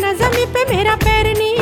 ना जमी पे मेरा पैर नहीं